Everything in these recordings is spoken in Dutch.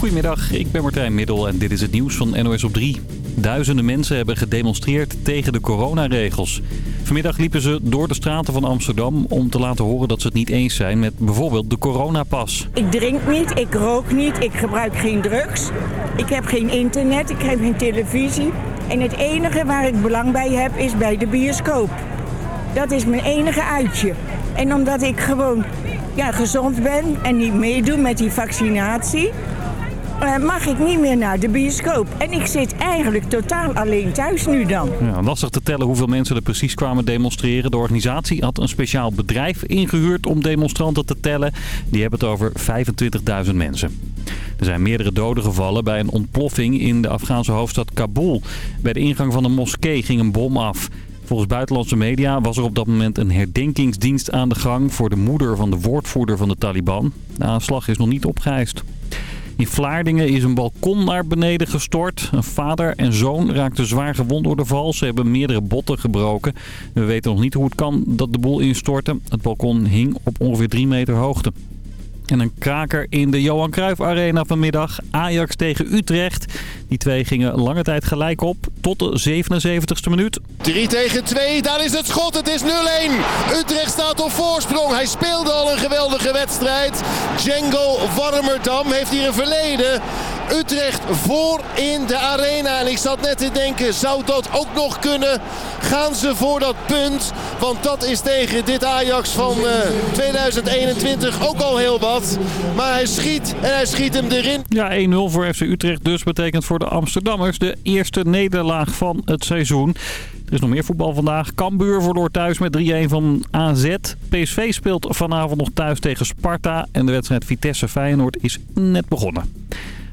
Goedemiddag, ik ben Martijn Middel en dit is het nieuws van NOS op 3. Duizenden mensen hebben gedemonstreerd tegen de coronaregels. Vanmiddag liepen ze door de straten van Amsterdam om te laten horen dat ze het niet eens zijn met bijvoorbeeld de coronapas. Ik drink niet, ik rook niet, ik gebruik geen drugs. Ik heb geen internet, ik heb geen televisie. En het enige waar ik belang bij heb is bij de bioscoop. Dat is mijn enige uitje. En omdat ik gewoon ja, gezond ben en niet meedoe met die vaccinatie... eh, mag ik niet meer naar de bioscoop. En ik zit eigenlijk totaal alleen thuis nu dan. Ja, lastig te tellen hoeveel mensen er precies kwamen demonstreren. De organisatie had een speciaal bedrijf ingehuurd om demonstranten te tellen. Die hebben het over 25.000 mensen. Er zijn meerdere doden gevallen bij een ontploffing in de Afghaanse hoofdstad Kabul. Bij de ingang van een moskee ging een bom af. Volgens buitenlandse media was er op dat moment een herdenkingsdienst aan de gang... voor de moeder van de woordvoerder van de Taliban. De aanslag is nog niet opgeëist. In Vlaardingen is een balkon naar beneden gestort. Een vader en zoon raakten zwaar gewond door de val. Ze hebben meerdere botten gebroken. We weten nog niet hoe het kan dat de boel instortte. Het balkon hing op ongeveer 3 meter hoogte. En een kraker in de Johan Cruijff Arena vanmiddag. Ajax tegen Utrecht. Die twee gingen lange tijd gelijk op. Tot de 77ste minuut. 3 tegen 2, daar is het schot. Het is 0-1. Utrecht staat op voorsprong. Hij speelde al een geweldige wedstrijd. Django Warmerdam heeft hier een verleden. Utrecht voor in de arena. En ik zat net te denken, zou dat ook nog kunnen? Gaan ze voor dat punt? Want dat is tegen dit Ajax van eh, 2021 ook al heel wat. Maar hij schiet en hij schiet hem erin. Ja, 1-0 voor FC Utrecht dus betekent voor de Amsterdammers de eerste nederlaag van het seizoen. Er is nog meer voetbal vandaag. Cambuur verloor thuis met 3-1 van AZ. PSV speelt vanavond nog thuis tegen Sparta. En de wedstrijd Vitesse-Feyenoord is net begonnen.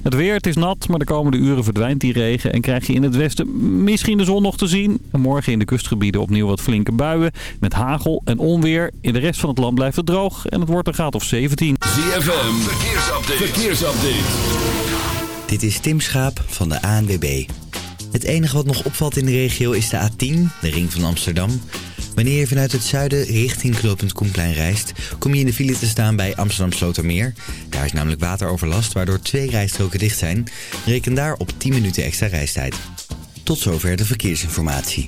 Het weer, het is nat, maar de komende uren verdwijnt die regen en krijg je in het westen misschien de zon nog te zien. En morgen in de kustgebieden opnieuw wat flinke buien met hagel en onweer. In de rest van het land blijft het droog en het wordt een graad of 17. ZFM, verkeersupdate. verkeersupdate. Dit is Tim Schaap van de ANWB. Het enige wat nog opvalt in de regio is de A10, de ring van Amsterdam. Wanneer je vanuit het zuiden richting knooppunt Koenplein reist... kom je in de file te staan bij Amsterdam Slotermeer. Daar is namelijk wateroverlast, waardoor twee rijstroken dicht zijn. Reken daar op 10 minuten extra reistijd. Tot zover de verkeersinformatie.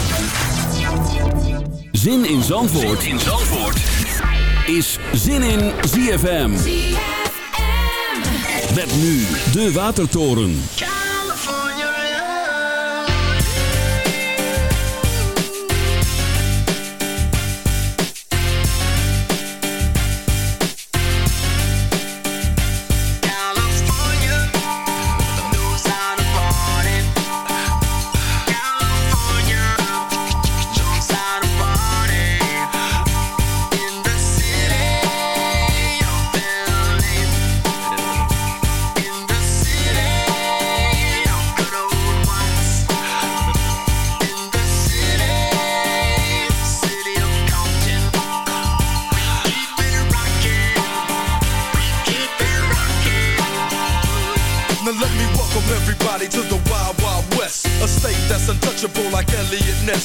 Zin in Zandvoort, in Zandvoort. is Zin in ZFM. Met nu de Watertoren.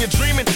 you're dreaming.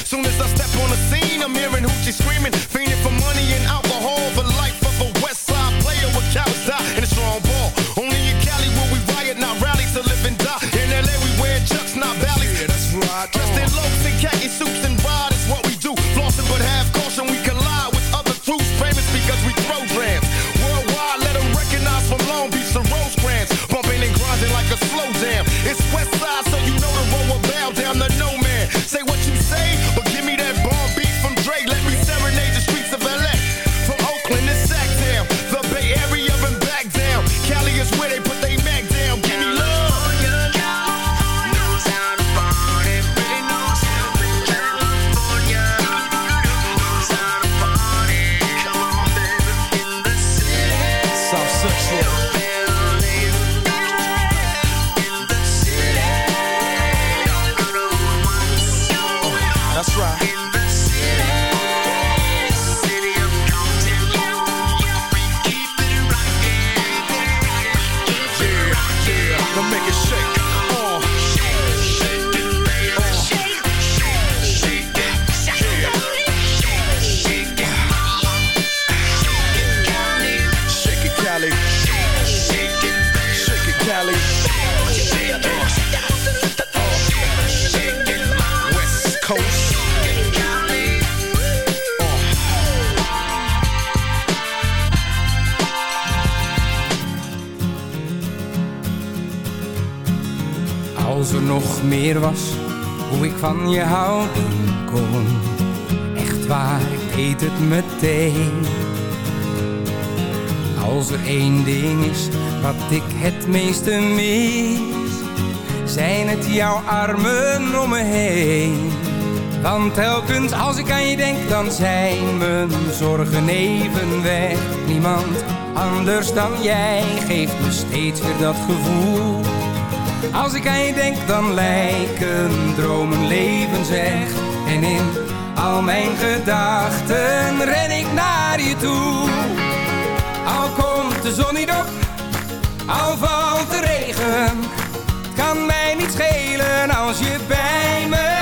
als er één ding is wat ik het meeste mis, zijn het jouw armen om me heen. Want telkens als ik aan je denk, dan zijn mijn zorgen even weg. Niemand anders dan jij geeft me steeds weer dat gevoel. Als ik aan je denk, dan lijken dromen leven zeg. En in al mijn gedachten ren ik naar je toe. Al komt de zon niet op, al valt de regen. Kan mij niet schelen als je bij me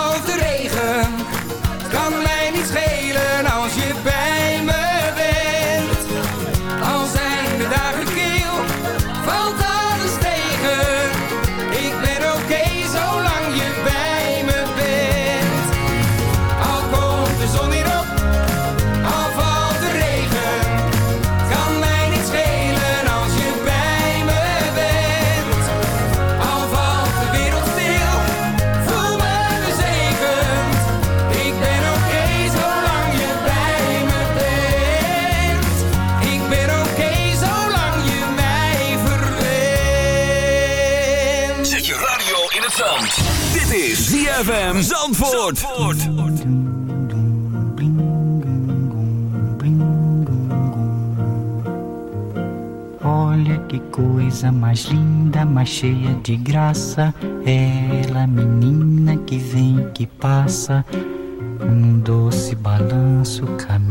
ZFM Zandvoort. Zandvoort. Olha que coisa mais linda, mais cheia de graça. Ela, menina que vem, que passa, num doce balanço caminho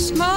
Christmas.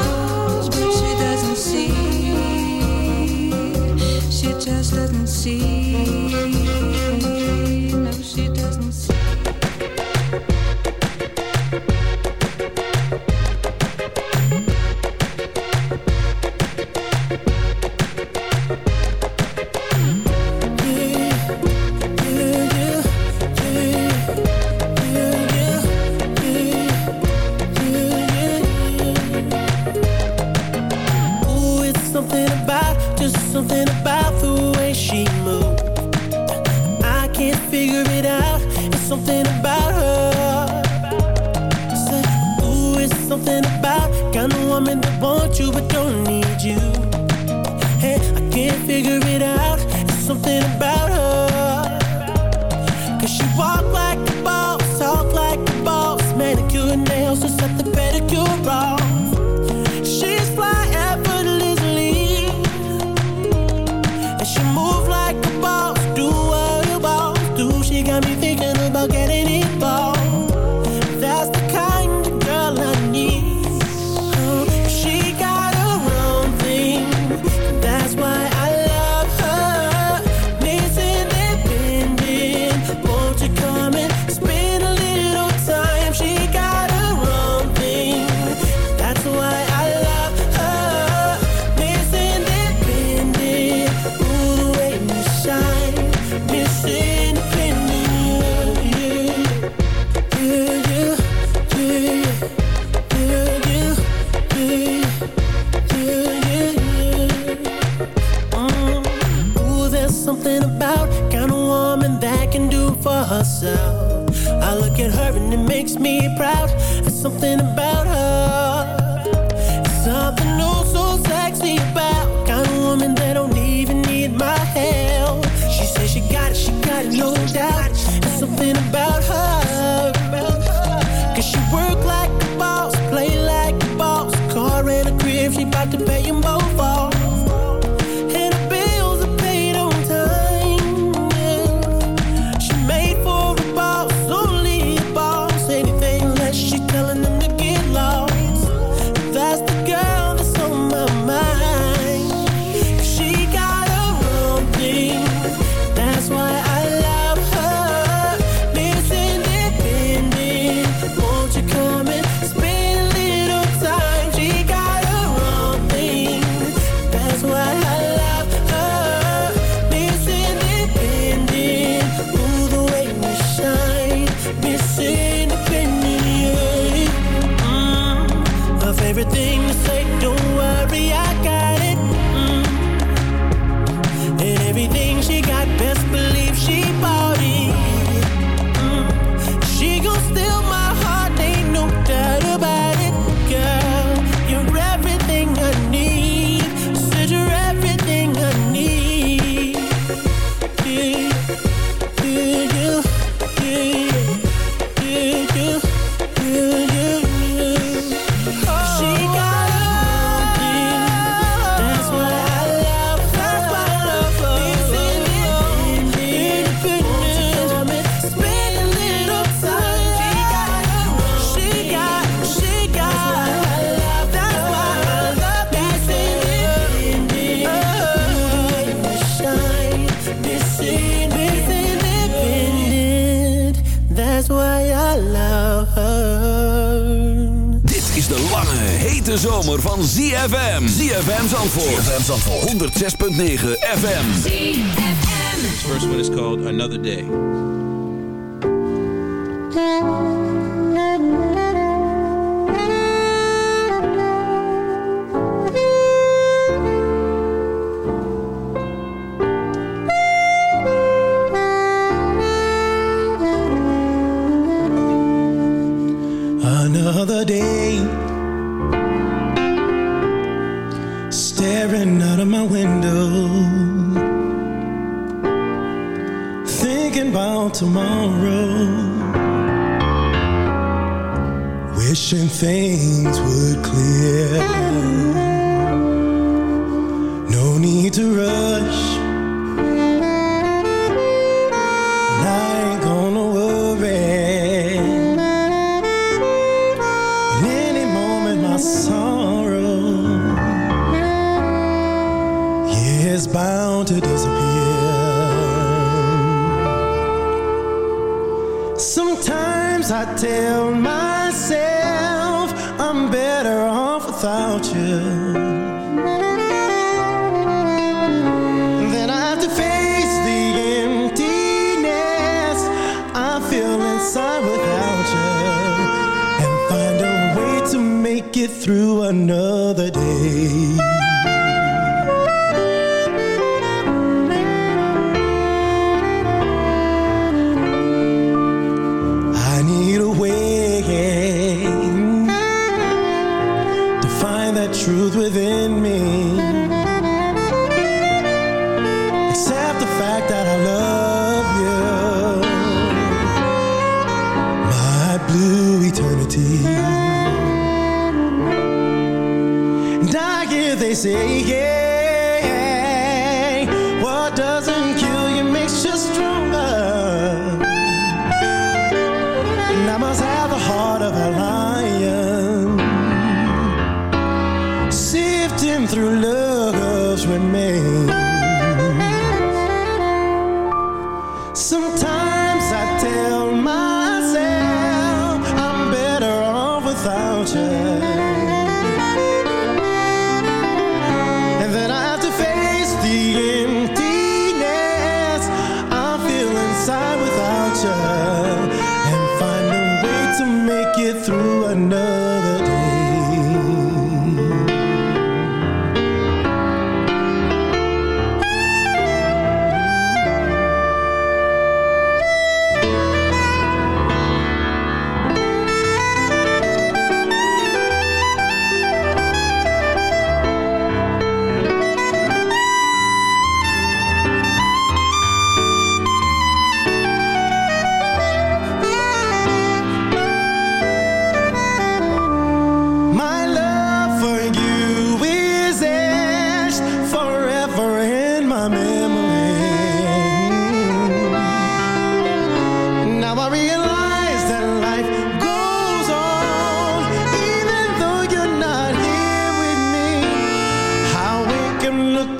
something about Kind of woman that can do for herself. I look at her and it makes me proud. There's something about her. There's something oh so sexy about Kind of woman that don't even need my help. She says she got it, she got it, no doubt. There's something about her. Cause she work like a boss, play like a boss. Car and a crib, she to pay you De zomer van ZFM. ZFM Zandvoort. ZFM Zandvoort. 106.9 FM. ZFM. This first one is called Another Day.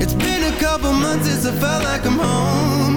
It's been a couple months since I felt like I'm home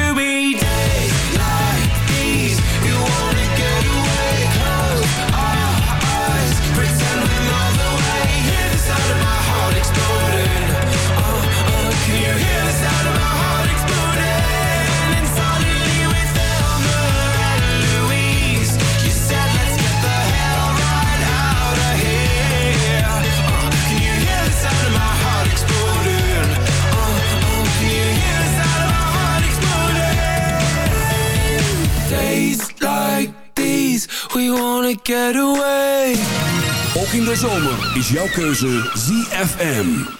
to be dead. We wanna get away. Ook in de zomer is jouw keuze ZFM.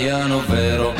italiano vero.